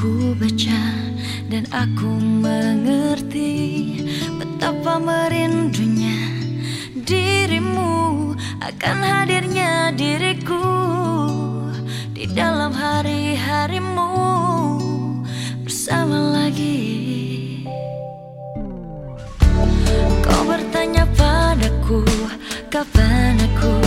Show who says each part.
Speaker 1: Ku baca dan aku mengerti Betapa merindunya dirimu Akan hadirnya diriku Di dalam hari-harimu Bersama lagi. Kau bertanya padaku Kapan aku